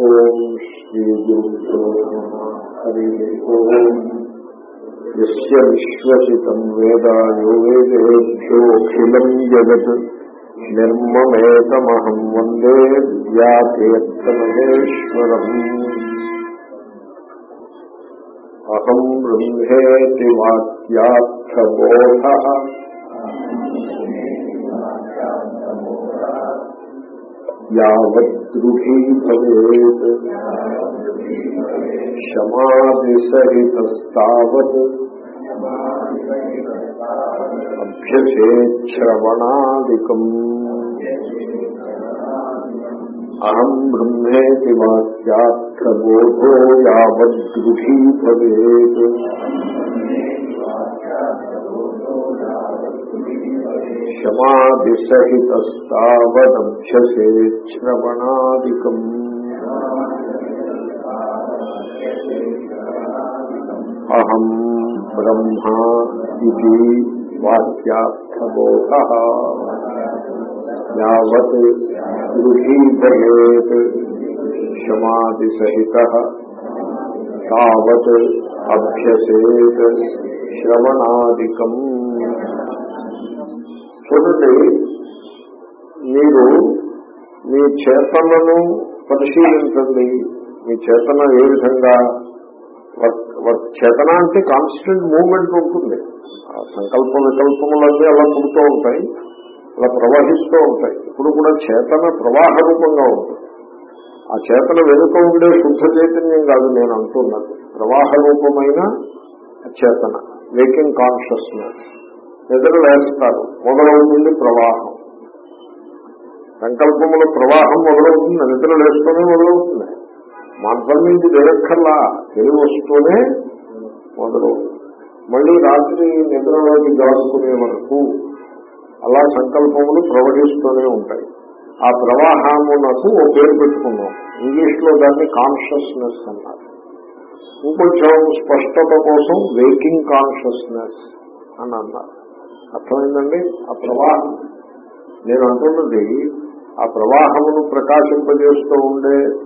ఓం శ్రీ గురుభ్యో నమః హరి ఓం. యస్య విశ్వసితం వేద యో జగత్. నిర్మమేతమహం వందే వ్యాకేత్తమహేశ్వరం అహం బ్రహ్మేతి వాక్యార్థబోధ. యావత్ భవేత్ క్షమాదిసహితస్తావత్ అభ్యసేశ్రవణాదికం అహం బ్రహ్మేతి వాక్యార్థబోధో యావద్దృఢీ భవేత్ క్షమాదిసహితస్తావదభ్యసేశ్రవణాదికం అహం బ్రహ్మ ఇది వాక్యార్థబోధ యావత్ గృహీభవేత్ క్షమాదిసహిత తావత్ అభ్యసేత్ శ్రవణాదికం చూడండి మీరు మీ చేతనను పరిశీలించండి. మీ చేతన ఏ విధంగా? చేతన అంటే కాన్స్టెంట్ మూవ్మెంట్ ఉంటుంది. ఆ సంకల్ప వికల్పములన్నీ అలా పుడుతూ ఉంటాయి. అలా ప్రవహిస్తూ ఉంటాయి. ఇప్పుడు కూడా చేతన ప్రవాహ రూపంగా ఉంటుంది. ఆ చేతన వెనుక ఉండే శుద్ధ చైతన్యం కాదు నేను అంటున్నది. ప్రవాహ రూపమైన చేతన వేకింగ్ కాన్షియస్నెస్ నిద్ర వేస్తారు మొదలవుతుంది ప్రవాహం. సంకల్పముల ప్రవాహం మొదలవుతుంది. నిద్ర లేస్తూనే మొదలవుతుంది. మంచం నుంచి దిగక్కర్లా తెలివి వస్తూనే మొదలవుతుంది. మళ్ళీ రాత్రి నిద్రలోకి దాచుకునే వరకు అలా సంకల్పములు ప్రవహిస్తూనే ఉంటాయి. ఆ ప్రవాహమునకు ఓ పేరు పెట్టుకున్నాం. ఇంగ్లీష్లో దాన్ని కాన్షియస్నెస్ అన్నారు. ఇంకొంచెం స్పష్టత కోసం వేకింగ్ కాన్షియస్నెస్ అని అన్నారు. అర్థమైందండి? ఆ ప్రవాహం. నేను అంటున్నది ఆ ప్రవాహమును ప్రకాశింపజేస్తూ ఉండే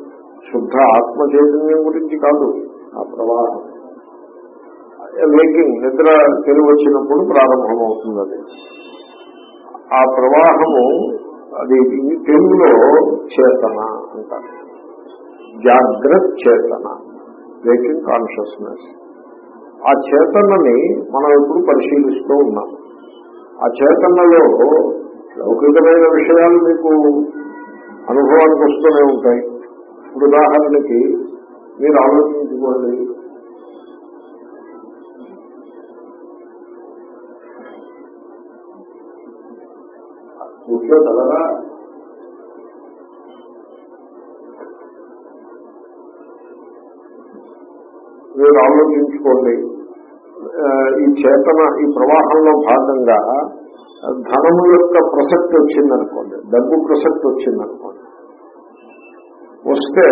శుద్ధ ఆత్మ చైతన్యం గురించి కాదు ఆ ప్రవాహం. వేకింగ్ నిద్ర తెలివచ్చినప్పుడు ప్రారంభమవుతుంది అది ఆ ప్రవాహము అది తెలుగులో చేతన అంటారు. జాగ్రత్త చేతన వేకింగ్ కాన్షియస్నెస్. ఆ చేతనని మనం ఇప్పుడు పరిశీలిస్తూ ఉన్నాం. ఆ చేతనలో లౌకికమైన విషయాలు మీకు అనుభవానికి వస్తూనే ఉంటాయి. ఇప్పుడు ఉదాహరణకి మీరు ఆలోచించుకోండి. కూర్చోగలరా మీరు ఆలోచించుకోండి. ఈ చేతన ఈ ప్రవాహంలో భాగంగా ధనము యొక్క ప్రసక్తి వచ్చిందనుకోండి డబ్బు ప్రసక్తి వచ్చిందనుకోండి. వస్తే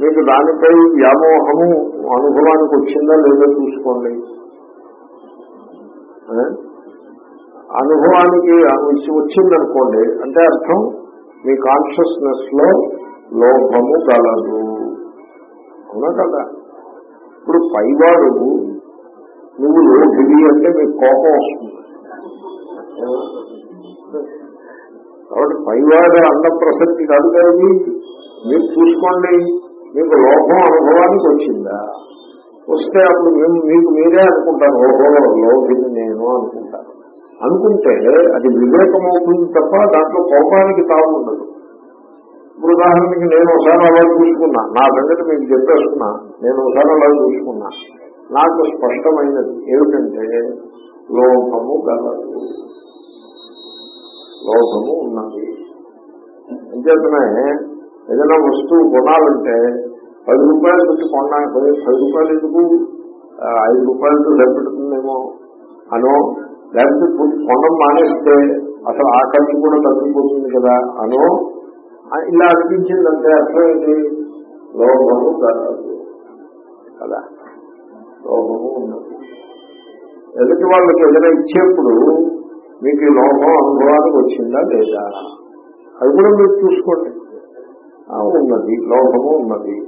మీకు దానిపై వ్యామోహము అనుభవానికి వచ్చిందా లేదో చూసుకోండి. అనుభవానికి వచ్చిందనుకోండి అంటే అర్థం మీ కాన్షియస్నెస్లో లోభము గలదు. అవునా కదా? ఇప్పుడు పైవాడు నువ్వు లోభిడి అంటే మీకు కోపం వస్తుంది. కాబట్టి పైవాడు అన్న ప్రసక్తి కాదు కానీ మీరు చూసుకోండి మీకు లోభం అనుభవానికి వచ్చిందా? వస్తే అప్పుడు మేము మీకు మీరే అనుకుంటారు ఓహో లోభిని నేను అనుకుంటాను. అనుకుంటే అది వివేకం అవుతుంది తప్ప దాంట్లో కోపానికి తావు ఉండదు ఇప్పుడు ఉదాహరణకి నేను ఒకసారి అలా చూసుకున్నా. నా సంగతి మీకు చెప్పేస్తున్నా. నేను ఒకసారి అలా చూసుకున్నా. నాకు స్పష్టమైనది ఏమిటంటే లోభము గలదు. లోభము ఉన్నది. అంచేతనే ఏదైనా వస్తువు కొనాలంటే పది రూపాయలు పెట్టి కొన్నా పది పది రూపాయలు ఎందుకు? ఐదు రూపాయలతో సరిపెడుతుందేమో అనో లేకపోతే కొనం మానేస్తే అసలు ఆ ఖర్చు కూడా తగ్గిపోతుంది కదా అనో ఇలా అనిపించిందంటే అర్థం ఏంటి లోభము గలదు. కదా? లోభము ఉన్నది. ఎదుటి వాళ్ళకి ఏదైనా ఇచ్చేప్పుడు మీకు ఈ లోభం అనుభవానికి వచ్చిందా లేదా? అది కూడా మీరు చూసుకోండి. ఉన్నది లోభము ఉన్నది.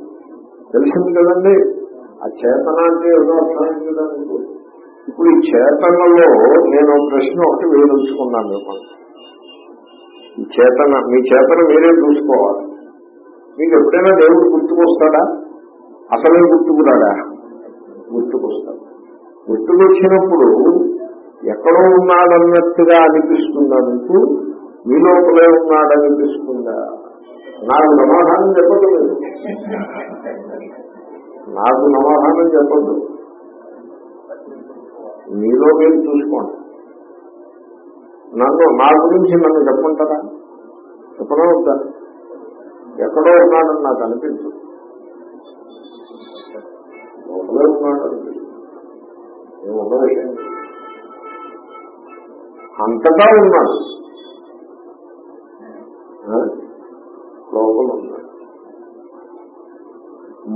తెలిసింది కదండి? ఆ చేతన అంటే ఏదో అర్థమైంది కదా మీకు? ఇప్పుడు ఈ చేతనలో నేను ప్రశ్న ఒకటి వేయించుకున్నాను మిమ్మల్ని. ఈ చేతన మీ చేతన మీరే చూసుకోవాలి. మీకు ఎప్పుడైనా దేవుడు గుర్తుకొస్తాడా? అసలే గుర్తుకురాడా? గుర్తుకొస్తాడు. గుర్తుకొచ్చినప్పుడు ఎక్కడో ఉన్నాడన్నట్టుగా అనిపిస్తుందా మీకు మీ లోపలే ఉన్నాడనిపిస్తుందా? నాకు సమాధానం చెప్పదు నాకు సమాధానం చెప్పద్దు మీలో మీరు చూసుకోండి. నన్ను నా గురించి నన్ను చెప్పమంటారా? చెప్పడం వద్దా ఎక్కడో ఉన్నాడని నాకు అనిపించదు. ఉన్న విషయం అంతటా ఉన్నాడు లోపల ఉన్నాడు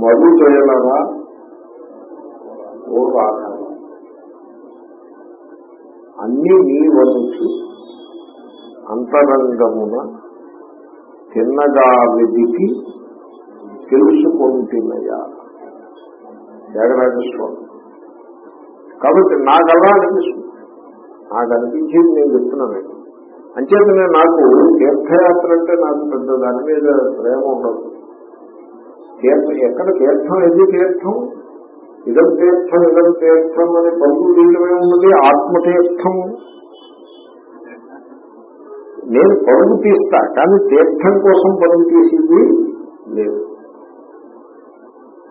మధు చేయలరా ఓ రాగల అన్ని నీ వరకు అంతరంగమున తిన్నగా వెదికి తెలుసుకుంటున్నయా త్యాగరాజస్వామి కాబట్టి నాకు అలా అనిపిస్తుంది నాకు అనిపించేది నేను. చెప్తున్నాను అంచేతనే నాకు తీర్థయాత్ర అంటే నాకు పెద్ద దాని మీద ప్రేమ ఉండదు. తీర్థం ఎక్కడ తీర్థం ఎది తీర్థం? ఇదం తీర్థం ఇదం తీర్థం అని పరుగులు తీయడమే ఉన్నది ఆత్మతీర్థం. నేను పరుగు తీస్తా కానీ తీర్థం కోసం పరుగు తీసేది లేదు.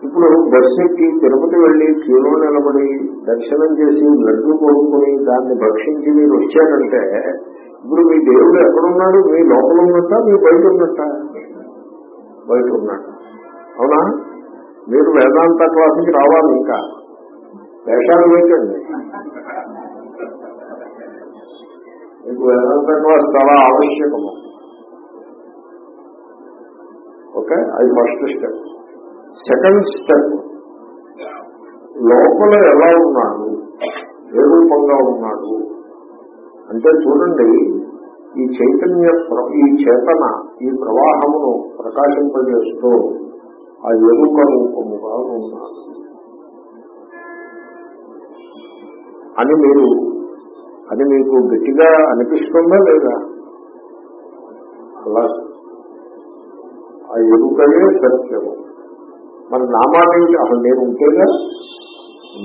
ఇప్పుడు బస్సు ఎక్కి తిరుపతి వెళ్ళి క్యూలో నిలబడి దర్శనం చేసి లడ్డు కొనుక్కుని దాన్ని భక్షించి మీరు వచ్చారంటే ఇప్పుడు మీ దేవుడు ఎక్కడున్నాడు? మీ లోపల ఉన్నట్ట? మీ బయట ఉన్నట్ట? బయట ఉన్నట్ట అవునా? మీరు వేదాంత క్లాసుకి రావాలి ఇంకా. వేషాలు వేయకండి. మీకు వేదాంత క్లాస్ చాలా ఆవశ్యకము. ఓకే? అది ఫస్ట్ స్టెప్. Second step. లోపల ఎలా ఉన్నాడు? ఏ రూపంగా ఉన్నాడు? అంటే చూడండి ఈ చైతన్య ఈ చేతన ఈ ప్రవాహమును ప్రకాశింపజేస్తూ ఆ ఎరుక రూపముగా ఉన్నాడు. అని మీరు అది మీకు గట్టిగా అనిపిస్తుందా లేదా? అలా. ఆ ఎరుకయే సత్యము. మరి నా మాట ఏమిటి? అసలు నేను ఉంటేగా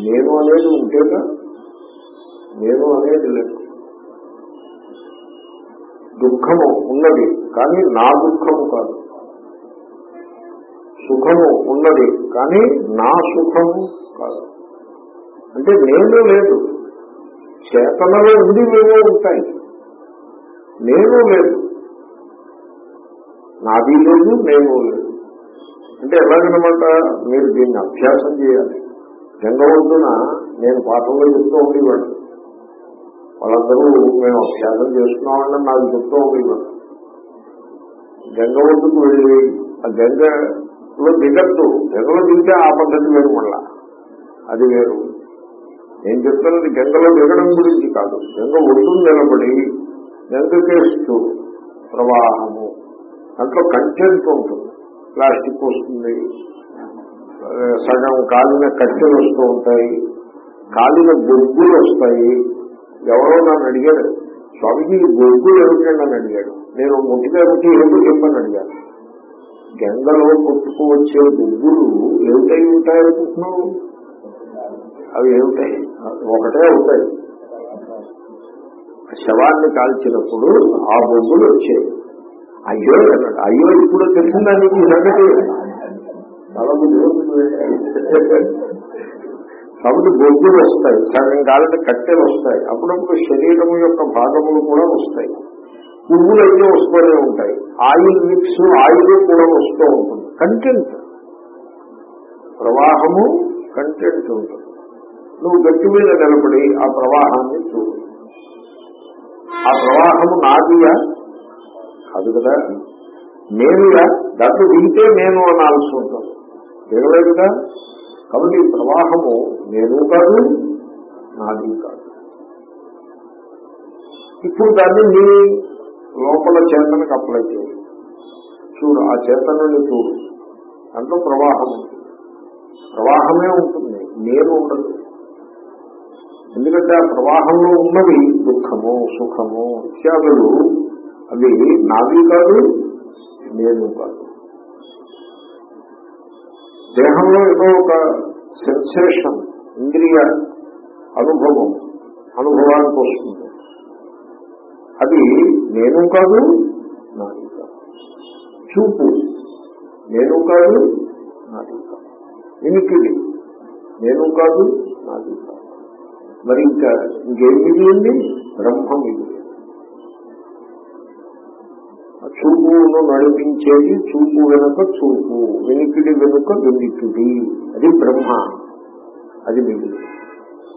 నేను అనేది ఉంటేగా నేను అనేది లేదు. దుఃఖము ఉన్నది కానీ నా దుఃఖము కాదు. సుఖము ఉన్నది కానీ నా సుఖము కాదు. అంటే నేను లేదు. చేతనలో ఉండి మేమే ఉంటాయి. నేను లేదు. నాది లేదు నేను లేదు. అంటే ఎలాగనమాట మీరు దీన్ని అభ్యాసం చేయాలి. జంగవద్దున నేను పాఠంలో చెప్తూ ఉండేవాడు వాళ్ళందరూ మేము అభ్యాసం చేస్తున్నామని నాకు చెప్తూ ఉండేవాడు. గంగవద్దుకు వెళ్ళి ఆ గంగలో దిగద్దు. గంగలో దిగితే ఆ పద్ధతి వేరు మళ్ళా. అది వేరు. నేను చెప్తున్నది గంగలో దిగడం గురించి కాదు. గంగ ఒడ్డు నిలబడి గంగకేస్తూ ప్రవాహము. దాంట్లో కంటెంట్ ఉంటుంది. ప్లాస్టిక్ వస్తుంది సగం కాలిన కట్టెలు వస్తూ ఉంటాయి. కాలిన బొగ్గులు వస్తాయి. ఎవరో నన్ను అడిగాడు స్వామిజీ బొగ్గులు ఏమిటండి అని అడిగాడు. నేను ముట్టిగా ముట్టి ఎందుకు చెప్పని అడిగాను. గంగలో కొట్టుకువచ్చే బొగ్గులు ఏమిటై ఉంటాయనుకుంటున్నావు అవి ఏమిటాయి ఒకటే అవుతాయి శవాన్ని కాల్చినప్పుడు ఆ బొగ్గులు వచ్చాయి. అయ్యో అయ్యో ఇప్పుడు తెలిసిందా నీకు? సంగతి చాలా కాబట్టి బొగ్గులు వస్తాయి. సగం కాలంటే కట్టెలు వస్తాయి. అప్పుడప్పుడు శరీరం యొక్క భాగములు కూడా వస్తాయి. పువ్వులు అయితే వస్తూనే ఉంటాయి. ఆయిల్ మిక్స్ ఆయిల్ కూడా వస్తూ ఉంటుంది. కంటెంట్ ప్రవాహము కంటెంట్ ఉంటుంది. నువ్వు గట్టి మీద నిలబడి ఆ ప్రవాహాన్ని చూడు. ఆ ప్రవాహము నాదియా? కాదు కదా? నేనుగా దాంట్లో దిగితే నేను అనాల్సి ఉంటాను. దిగలేదు కదా? కాబట్టి ప్రవాహము నేను కాదు నాది కాదు. ఇప్పుడు దాన్ని నీ లోపల చేతనకు అప్లై చేయాలి చూడు ఆ చేతనని చూడు. దాంట్లో ప్రవాహం ఉంటుంది ప్రవాహమే ఉంటుంది. నేను ఉండదు. ఎందుకంటే ఆ ప్రవాహంలో ఉన్నవి దుఃఖము సుఖము ఇత్యాదులు అవి నావి కాదు నేను కాదు. దేహంలో ఏదో ఒక సెన్సేషన్ ఇంద్రియ అనుభవం అనుభవానికి వస్తుంది. అది నేను కాదు నాది కాదు. చూపు నేను కాదు నాది కాదు. వినికిడి నేను కాదు నాది కాదు. మరి ఇంకా ఇంకేం మిగిలింది? బ్రహ్మ మిగిలింది చూపును నడిపించేది చూపు వెనుక చూపు వెనుకిడి వెనుక వెనుకిడి. అది బ్రహ్మ. అది మిగిలి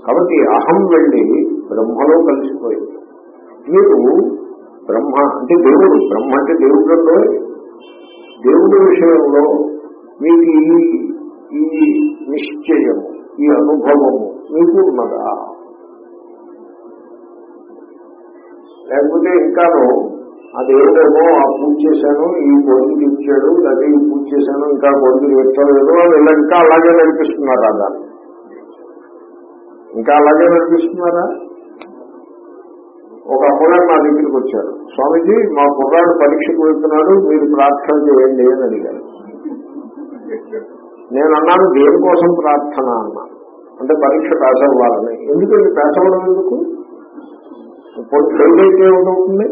కాబట్టి అహం వెళ్ళి బ్రహ్మలో కలిసిపోయింది. మీరు బ్రహ్మ అంటే దేవుడు బ్రహ్మ అంటే దేవుడు దేవుడి విషయంలో మీకు ఈ ఈ నిశ్చయము ఈ అనుభవము మీకు ఉన్నదా? లేకపోతే ఇంకాను ఆ దేవుడేమో ఆ పూజ చేశాను ఈ కొడుకు ఇచ్చాడు లేదా ఈ పూజ చేశాను ఇంకా కొడుకు పెట్టలేదు వాళ్ళు ఇంకా అలాగే నడిపిస్తున్నారా? దాన్ని ఇంకా అలాగే నడిపిస్తున్నారా? ఒక అమ్మగారు నా దగ్గరికి వచ్చారు. స్వామీజీ మా కుర్రాడు పరీక్షకు వెళ్తున్నాడు మీరు ప్రార్థన చేయండి అని అడిగారు. నేను అన్నాను దేనికోసం ప్రార్థన? అన్నా అంటే పరీక్ష పాస్ అవ్వాలని. ఎందుకండి? పాస్ అవ్వడం ఎందుకు? ఫెయిల్ అయితే ఏమవుతుంది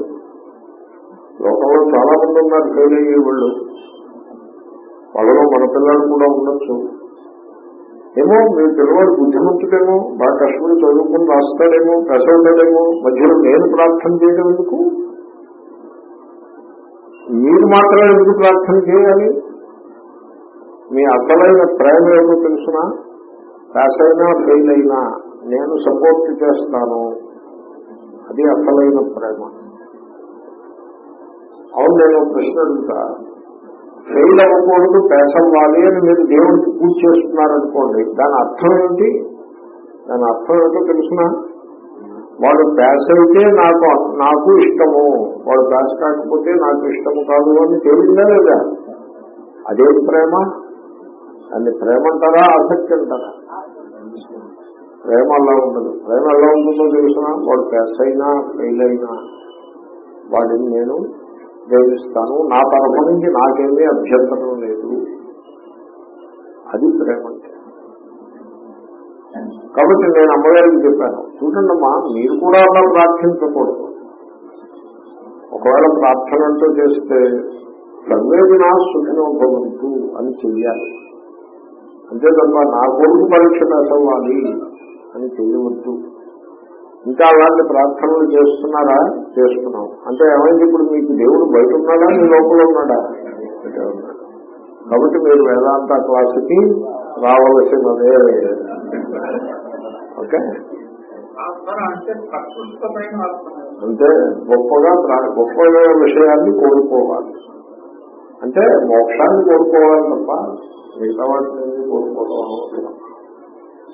లోకంలో చాలా మంది ఉన్నారు ఫెయిల్ అయ్యే వాళ్ళు వాళ్ళలో మన పిల్లలు కూడా ఉండొచ్చు. ఏమో మీ పిల్లవాడు బుద్ధిమంతుడేమో బాగా కష్టపడి చదువుకుని రాస్తాడేమో కష్టపడ్డాడేమో మధ్యలో నేను ప్రార్థన చేయడం ఎందుకు? మీరు మాత్రం ఎందుకు ప్రార్థన చేయాలి? మీ అసలైన ప్రేమ ఏమో తెలుసునా? పాస్ అయినా ఫెయిల్ అయినా నేను సపోర్ట్ చేస్తాను. అది అసలైన ప్రేమ. అవును నేను ప్రశ్న అడుగుతా. ఫెయిల్ అవ్వకూడదు పాస్ అవ్వాలి అని మీరు దేవుడికి పూజ చేస్తున్నారనుకోండి దాని అర్థం ఏంటి? దాని అర్థం ఏంటో తెలుసిన? వాడు ప్యాస్ అయితే నాకు నాకు ఇష్టము. వాడు ప్యాస్ కాకపోతే నాకు ఇష్టము కాదు అని తెలియదా లేదా? అదే ప్రేమ? దాన్ని ప్రేమ అంటారా ఆసక్తి అంటారా? ప్రేమ అలా ఉండదు. ప్రేమ ఎలా ఉంటుందో తెలుసిన? వాడు ప్యాస్ అయినా ఫెయిల్ అయినా వాడిని నేను ప్రేమిస్తాను నా తరఫు నుంచి నాకేమీ అభ్యంతరం లేదు. అది ప్రేమ. కాబట్టి నేను అమ్మగారికి చెప్పాను చూడండి అమ్మా మీరు కూడా అలా ప్రార్థించకూడదు. ఒకవేళ ప్రార్థనంతో చేస్తే సర్వేదినా సుఖినో భవంతు అని చెయ్యాలి. అంతే తప్ప నా కొడుకు పరీక్ష అవ్వాలి అని చెయ్యవద్దు. ఇంకా అలాంటి ప్రార్థనలు చేస్తున్నారా? చేస్తున్నాం. అంటే ఏమైంది? ఇప్పుడు మీకు దేవుడు బయట ఉన్నాడా? మీ లోపల ఉన్నాడా? కాబట్టి మీరు వేదాంత క్లాసుకి రావలసినదే ఓకే? అంటే గొప్పగా గొప్పగా విషయాన్ని కోరుకోవాలి అంటే మోక్షాన్ని కోరుకోవాలి తప్ప మిగతా వాటిని కోరుకోవడం అవసరం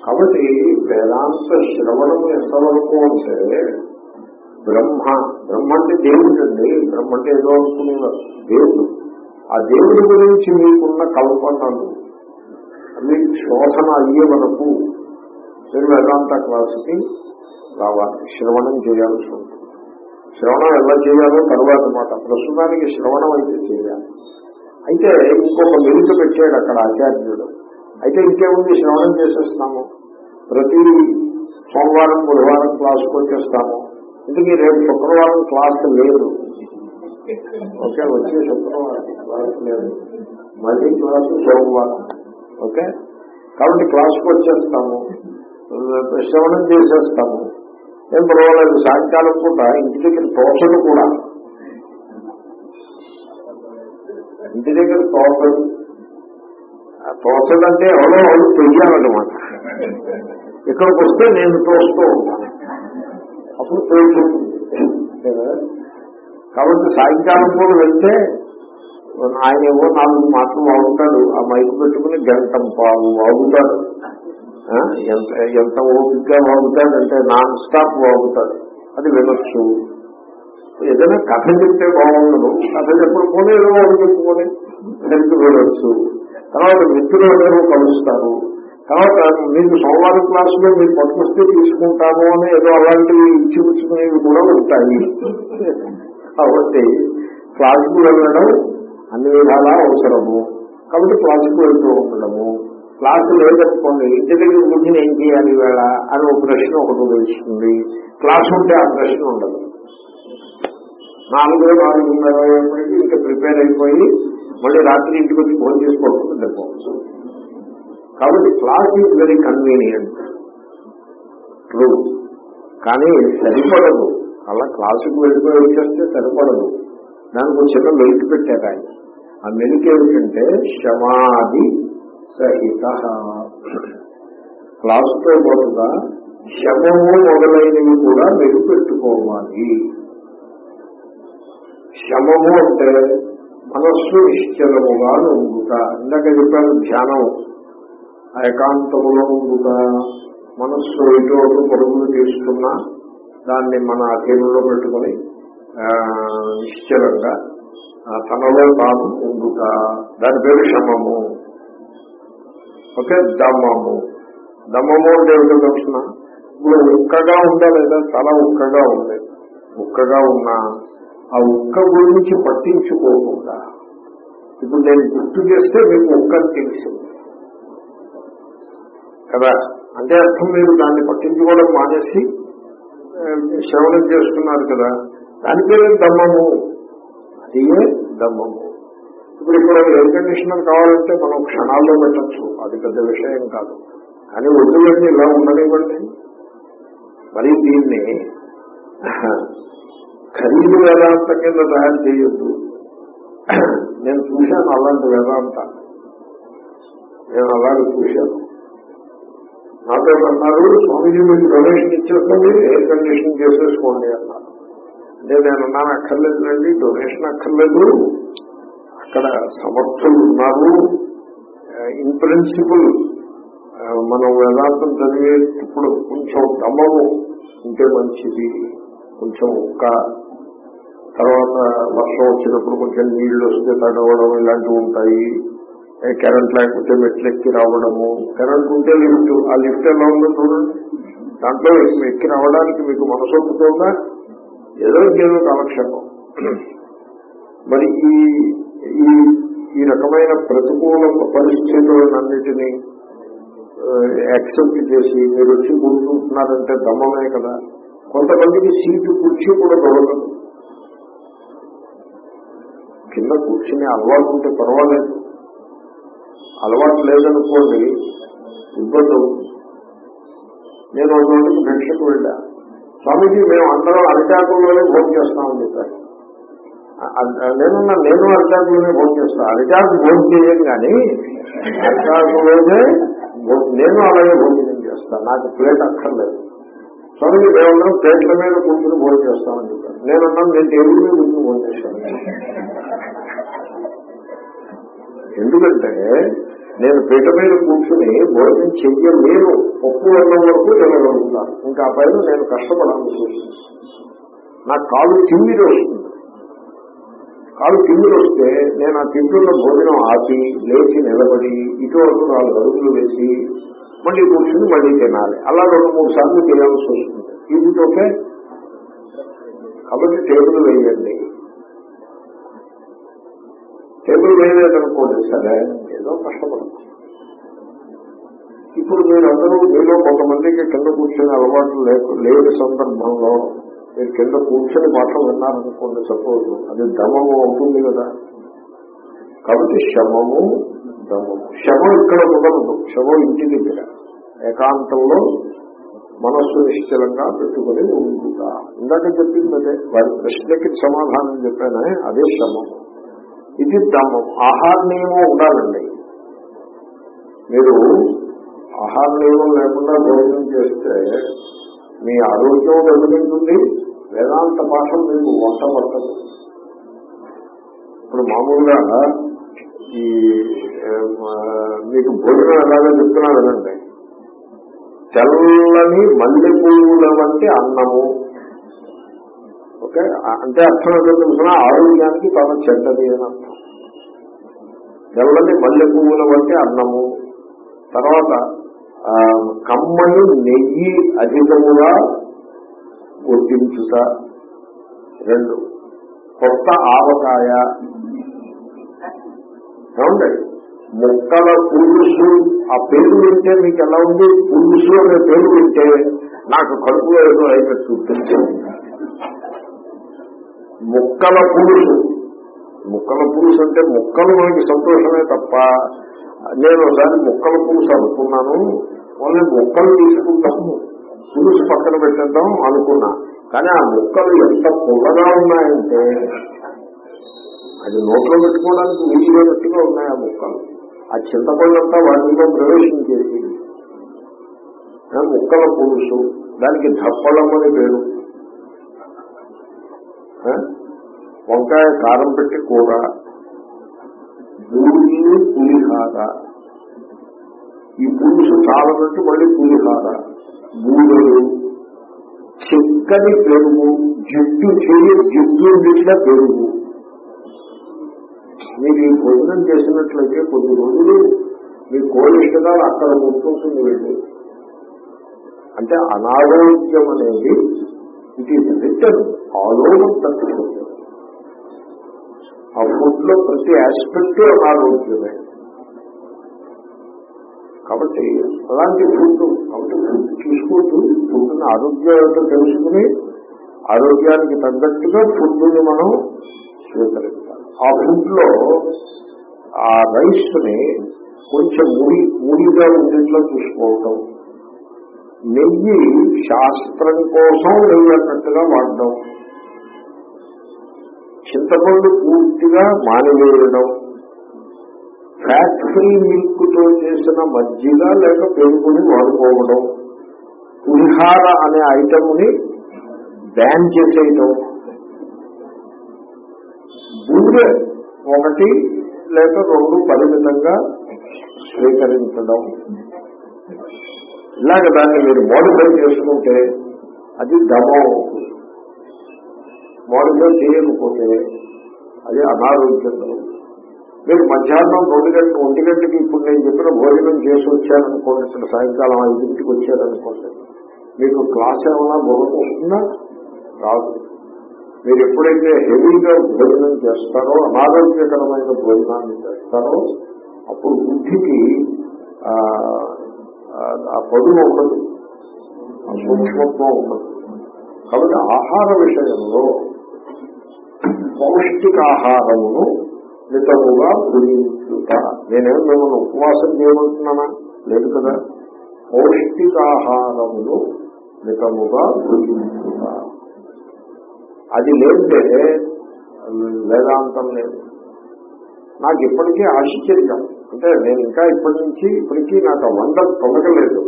కాబట్టి వేదాంత శ్రవణం ఎంతవరకు అంటే బ్రహ్మ బ్రహ్మ అంటే దేవుడు అండి. బ్రహ్మ అంటే ఏదో అనుకున్నారు దేవుడు. ఆ దేవుడి గురించి మీకున్న కల్పనలు మీ శోధన అయ్యే వరకు మీరు వేదాంత క్లాసుకి రావాలి. శ్రవణం చేయాల్సి ఉంటుంది. శ్రవణం ఎలా చేయాలో తర్వాత మాట. ప్రస్తుతానికి శ్రవణం అయితే చేయాలి. అయితే ఇంకొక మెరుగు పెట్టాడు అక్కడ ఆచార్యుడు. అయితే ఇంకేముంది శ్రవణం చేసేస్తాము. ప్రతి సోమవారం బుధవారం క్లాసుకు వచ్చేస్తాము. ఇంతకీ రేపు శుక్రవారం క్లాస్ లేదు. ఓకే వచ్చే శుక్రవారం క్లాస్ లేదు. మళ్ళీ క్లాసు సోమవారం. ఓకే? కాబట్టి క్లాసుకు వచ్చేస్తాము. శ్రవణం చేసేస్తాము. ఏం పర్వాలేదు సాయంకాలం పూట ఇంటి దగ్గర తోచడు కూడా. ఇంటి దగ్గర తోచడు ఆ ఎవరో వాళ్ళు తెలియాలన్నమాట ఇక్కడికి వస్తే నేను తోస్తూ ఉంటాను. అప్పుడు తోచుతుంది కాబట్టి సాయంకాలం పూట వెళ్తే ఆయన ఏవో నాలుగు మాటలు వాగుతాడు. ఆ మైకు పెట్టుకుని గంటం పాలు వాగుతాడు. ఎంత ఎంత ఓపికగా వాగుతాడంటే నాన్ స్టాప్ వాగుతాడు. అది వినొచ్చు ఏదైనా కథ చెప్తే బాగుండదు. కథ చెప్పకపోతే ఏదో వాళ్ళు చెప్పుకొని హెల్త్ వెళ్ళొచ్చు. తర్వాత మిత్రులు అందరూ కలుస్తారు తర్వాత మీకు సోమవారం క్లాసులో మీరు పట్టుకొస్తే తీసుకుంటాము అని ఏదో అలాంటివి ఇచ్చి పుచ్చుకునేవి కూడా ఉంటాయి కాబట్టి క్లాసుకు వెళ్ళడం అన్ని విధాలా అవసరము కాబట్టి క్లాసుకు వెళ్తూ ఉండడము క్లాసు లేదనుకోండి ఇంటి దగ్గర కూర్చొని ఏం చేయాలి వేళ అని ఒక ప్రశ్న ఒకటి తెలుస్తుంది క్లాస్ ఉంటే ఆ ప్రశ్న ఉండదు నాలుగు నాలుగున్నర ఇంకా ప్రిపేర్ అయిపోయి మళ్ళీ రాత్రి ఇంటికి వచ్చి ఫోన్ చేసి పడుతుంది కాబట్టి class is very convenient. True కానీ సరిపడదు. అలా క్లాసుకు వెళ్ళిపోయి వచ్చేస్తే సరిపడదు. దానికి ఒక చిన్న మెలికి పెట్టారు ఆయన ఆ మెలికి ఏమిటంటే శమాది సహిత. క్లాసుతో పాటుగా శమము మొదలైనవి కూడా మీరు పెట్టుకోవాలి. శమము అంటే మనస్సు నిశ్చలముగా ఉండుట. ఇందాక చెప్పాను ధ్యానం. ఆ ఏకాంతములో ఉండుట. మనస్సు ఇటు అటు పరుగులు తీసుకున్నా దాన్ని మన అధీనంలో పెట్టుకొని నిశ్చలంగా తనలో తాను ఉండుట. దాని పేరు శమము. ఓకే దమ్మము దమ్మము అంటే ఏమిటో తెలుసిన? ఇప్పుడు ఉక్కగా ఉందా లేదా? చాలా ఉక్కగా ఉంది. ఉక్కగా ఉన్నా. ఆ ఉక్క గురించి పట్టించుకోకుండా. ఇప్పుడు నేను గుర్తు చేస్తే మీకు ఉక్కని తెలిసింది కదా? అంటే అర్థం మీరు దాన్ని పట్టించుకోవడం మానేసి శ్రవణం చేస్తున్నారు కదా? దాని పేరు దమ్మము అది దమ్మము ఇప్పుడు ఇక్కడ ఎయిర్ కండిషనర్ కావాలంటే మనం క్షణాల్లో పెట్టచ్చు. అది పెద్ద విషయం కాదు. కానీ ఒడ్డు ఇలా ఉండనివ్వండి. మరి దీన్ని ఖరీదు వేదాంత కింద తయారు చేయొద్దు. నేను చూశాను అలాంటి వేదాంత నేను అలాగే చూశాను. నాతో అన్నారు స్వామీజీ మీకు డొనేషన్ ఇచ్చేస్తుంది ఎయిర్ కండిషన్ చేసేసుకోండి అన్నారు. అంటే నేను అన్నాను అక్కర్లేదులండి డొనేషన్ అక్కర్లేదు. అక్కడ సమర్థులు ఉన్నారు. ఇన్ ప్రిన్సిపల్ మనం వేదాంతం చదివేటప్పుడు కొంచెం దమ్మము ఉంటే మంచిది. కొంచెం ఉక్క తర్వాత వర్షం వచ్చినప్పుడు కొంచెం నీళ్ళు వస్తే తడవడం ఇలాంటివి ఉంటాయి. కరెంట్ లేకపోతే మెట్లెక్కి రావడము. కరెంట్ ఉంటే లిఫ్ట్ ఆ లిఫ్ట్ ఎలా ఉందో చూడండి. దాంట్లో ఎక్కి రావడానికి మీకు మనసు ఒప్పుతుందా ఏదో ఇంకేదో కాలక్షేపం. మరి ఈ ఈ ఈ రకమైన ప్రతికూల పరిస్థితులన్నిటినీ యాక్సెప్ట్ చేసి మీరు వచ్చి కూర్చుంటున్నారంటే దమ్మమే కదా. కొంతమందికి సీటు కుర్చీ కూడా దొరకదు. కింద కూర్చుని అలవాటు ఉంటే పర్వాలేదు. అలవాటు లేదనుకోండి ఇబ్బంది అవుతుంది. నేను ఒక రోజుకి భిక్షకు వెళ్ళా. స్వామీజీ మేము అందరం అరిటాకుల్లోనే భోజనం చేస్తామని చెప్పారు నేను నేను అరిటాకులోనే భోజనం చేస్తాను అరిటాకు భోజనం చేయను కానీ అరిటాకులోనే నేను అలాగే భోజనం చేస్తాను నాకు ప్లేట్ అక్కర్లేదు. స్వామి మేమందరం ప్లేట్ల మీద కూర్చుని భోజనం చేస్తామని చెప్పారు. నేనున్నాను నేను టేబుల్ మీద కూర్చుని భోజనం చేస్తాను. ఎందుకంటే నేను పీట మీద కూర్చుని భోజనం చెయ్యలేను. పప్పు వెళ్ళడం వరకు తినగలుగుతాను. ఇంకా ఆ పైన నేను కష్టపడాలని వస్తుంది నాకు కాలు తిమ్మిరి వస్తుంది. కాలు తిమ్మిరి వస్తే నేను ఆ తింటున్న భోజనం ఆపి లేచి నిలబడి ఇటు అటు నాలుగు అడుగులు వేసి మళ్ళీ కూర్చుని మళ్ళీ తినాలి. అలా రెండు మూడు సార్లు చేయాల్సి వస్తుంది. ఇది ఓకే? కాబట్టి టేబుల్ వేయండి. టేబుల్ వేయలేదనుకోండి సరే ఏదో కష్టపడదు ఇప్పుడు మీరందరూ మీలో కొంతమందికి కింద కూర్చొని అలవాటు లేని సందర్భంలో మీరు కింద కూర్చొని మాటలు విన్నారనుకోండి సపోజ్ అది దమము అవుతుంది కదా. కాబట్టి శమము శబ్దము శమం ఇక్కడ కుదరదు. శమం ఇంటి దగ్గర. ఏకాంతంలో మనస్సు నిశ్చలంగా పెట్టుకుని ఉంటుందా ఇందాక చెప్పింది అదే. వారి ప్రశ్నకి సమాధానం చెప్పానే అదే శమము ఇది దమం ఆహార నియమం ఉండాలండి. మీరు ఆహార నియమం లేకుండా భోజనం చేస్తే మీ ఆరోగ్యం దెబ్బతింటుంది. వేదాంత పాఠం మీకు వంట పడుతుంది ఇప్పుడు మామూలుగా ఈ మీకు భోజనం ఎలాగో చెప్తున్నా వినండి తెల్లని మల్లె పువ్వుల వంటి అన్నము. ఓకే? అంటే అర్థం ఏంటో తెలుసిన ఆరోగ్యానికి తన చెడ్డది అని అర్థం. తెల్లని మల్లె పువ్వుల వంటి అన్నము. తర్వాత ఆ, కమ్మని నెయ్యి అధికముగా వడ్డించుట రెండు కొత్త ఆవకాయ. ఏమండి ముక్కల పులుసు. ఆ పేరు వింటే మీకు ఎలా ఉంది? పులుసు అనే పేరు వింటే నాకు కడుపులో ఏదో అయినట్టు తెలిసింది ముక్కల పులుసు. ముక్కల పులుసు అంటే ముక్కలు మనకి సంతోషమే తప్ప నేను ఒకసారి ముక్కల పులుసు అనుకున్నాను. ఓన్లీ ముక్కలు తీసుకుంటాము. పులుసు పక్కన పెట్టేద్దాం అనుకున్నా. కానీ ఆ ముక్కలు ఎంత పుల్లగా ఉన్నాయంటే అది నోట్లో పెట్టుకోవడానికి వీలుగా ఉన్నాయి ఆ ముక్కలు ఆ చింతపండు వాటిలో ప్రవేశించేసి ముక్కల పులుసు దానికి ధప్పలం అని పేరు. ఆ? వంకాయ కారం పెట్టి కూర బూడిని పులిహార. ఈ పులుసు చాలనట్టు మళ్ళీ పులిహార. బూడలు చిక్కని పెరుగు జిడ్డు చెయ్యి జిడ్డు పెరుగు. మీరు ఈ భోజనం చేసినట్లయితే కొద్ది రోజులు మీ కోరిష్టగా అక్కడ ముట్టుకుంటుంది వెళ్ళి అంటే అనారోగ్యం అనేది it is return all over ఆ ఫుడ్లో ప్రతి ఆస్పెక్ట్ అనారోగ్యమే. కాబట్టి అలాంటి ఫుడ్ కాబట్టి ఫుడ్ చూసుకోవద్దు ఫుడ్ ఆరోగ్యం తెలుసుకుని ఆరోగ్యానికి తగ్గట్టుగా ఫుడ్ని మనం స్వీకరించాలి ఆ ఫుడ్లో ఆ రైస్ని కొంచెం ముడి ముడిగా ఉండేట్లో చూసుకోవటం. నెయ్యి శాస్త్రం కోసం నెయ్యి అన్నట్టుగా వాడడం చింతపండు పూర్తిగా మానివేయడం. ఫ్యాక్టరీ మిల్క్తో చేసిన మజ్జిగ లేక పెరుగుని వాడుకోవడం. పులిహార అనే ఐటమ్ని బ్యాన్ చేసేయడం బూరె ఒకటి లేక రెండు పరిమితంగా స్వీకరించడం. ఇలాగ దాన్ని మీరు మోడిఫై చేసుకుంటే అది దమం అవుతుంది. మోడిఫై చేయకపోతే అది అనారోగ్యం మీరు మధ్యాహ్నం రెండు గంటల ఒంటి గంటకి ఇప్పుడు నేను చెప్పిన భోజనం చేసి వచ్చారనుకోండి ఇక్కడ సాయంకాలం ఐదింటికి వచ్చారనుకోండి మీకు క్లాస్ ఏమైనా బుర్రకు వస్తుందా? రాదు. మీరు ఎప్పుడైతే హెవీగా భోజనం చేస్తారో అనారోగ్యకరమైన భోజనాన్ని చేస్తారో అప్పుడు బుద్ధికి ఆ, ఆ, పదును ఉండదు. ఆ సూక్ష్మత్వం ఉండదు. కాబట్టి ఆహార విషయంలో పౌష్టికాహారమును మితముగా భుజించుట నేనేం మిమ్మల్ని ఉపవాసం చేయమంటున్నానా? లేదు కదా. పౌష్టికాహారమును మితముగా భుజించుట అది లేదే వేదాంతం లేదు. నాకు ఇప్పటికీ ఆశ్చర్యం. అంటే నేను ఇంకా ఇప్పటి నుంచి ఇప్పటికీ నాకు ఆ వంద తొలగలేదు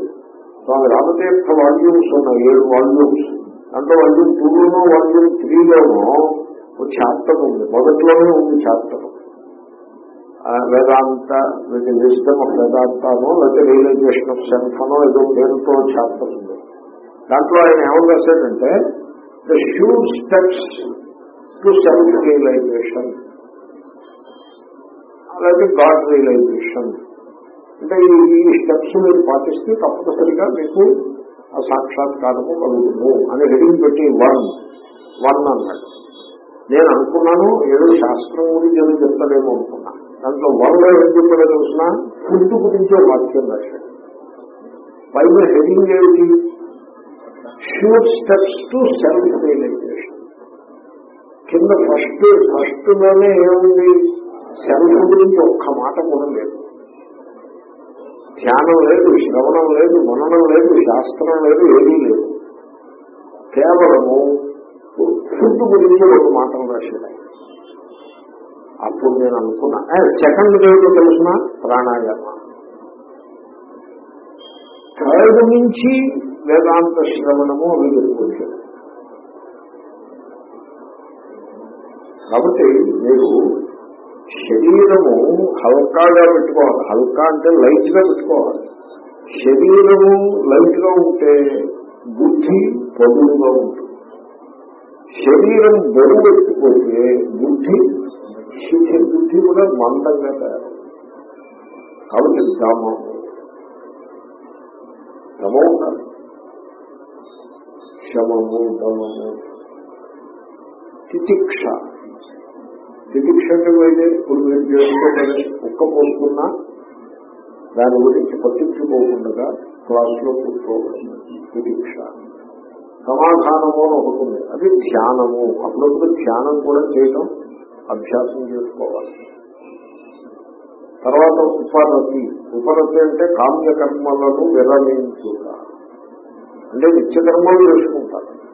స్వామి రామతీర్థ వాల్యూమ్స్ ఉన్నాయి ఏడు వాల్యూమ్స్. దాంట్లో వాల్యూమ్ టూలోనో వాల్యూమ్ త్రీలోనో ఒక చాప్టర్ ఉంది. మొదట్లోనే ఉంది chapter. Vedanta with wisdom of వేదాంతనో లేకపోతే రియలైజేషన్ ఆఫ్ సెల్ఫ్ అనో ఏదో పేరుతో చాప్టర్ ఉంది. దాంట్లో ఆయన ఏమని రాశాడంటే the sure steps to self realisation అలాగే గాడ్ రియలైజేషన్ అంటే ఈ- స్టెప్స్ మీరు పాటిస్తే తప్పనిసరిగా మీకు ఆ సాక్షాత్కారము కలుగును అని హెడింగ్ పెట్టి వన్ వన్ అన్నాడు. నేను అనుకున్నాను ఏదో శాస్త్రం గురించి ఏదో చెప్తాడేమో అనుకున్నా. దాంట్లో వన్లో ఏం చెప్పాడో చూసినా ఫుడ్ గురించి వాక్యం రాశాడు. పైన హెడింగ్ ఏమిటి? Sure steps to self realisation కింద ఫస్ట్ ఫస్ట్లోనే ఏముంది? సెల్ఫ్ గురించి ఒక్క మాట కూడా లేదు. ధ్యానం లేదు శ్రవణం లేదు మననం లేదు శాస్త్రం లేదు ఏదీ లేదు. కేవలము ఫుడ్ గురించి ఒక మాటలు రాశాడు అప్పుడు నేను అనుకున్నా. సెకండ్ ఏమిటో తెలిసిన? ప్రాణాయామ. థర్డ్ నుంచి వేదాంత శ్రవణము అవి ఎదుర్కొంటాడు కాబట్టి మీరు శరీరము హల్కాగా పెట్టుకోవాలి. హల్కా అంటే లైట్గా పెట్టుకోవాలి. శరీరము లైట్గా ఉంటే బుద్ధి పదులుగా ఉంటుంది. శరీరం బరువు ఎత్తిపోతే బుద్ధి శిథి బుద్ధి కూడా మందంగా తయారు కాబట్టి దమము దమం ఉండాలి శమము దమము తితిక్ష. తితిక్ష అంటే అయితే ఇప్పుడు మీరు చేసుకోవాలి కుక్క పోసుకున్నా దాని గురించి పట్టించుకోకుండా క్లాసులో కూర్చోవాలి తితిక్ష. సమాధానము అని ఒకటి అది ధ్యానము. అప్పుడప్పుడు ధ్యానం కూడా చేయటం అభ్యాసం చేసుకోవాలి. తర్వాత ఉపనతి ఉపనతి అంటే కామ్యకర్మలను విరమించుట. అంటే నిత్యకర్మలు చేసుకుంటారు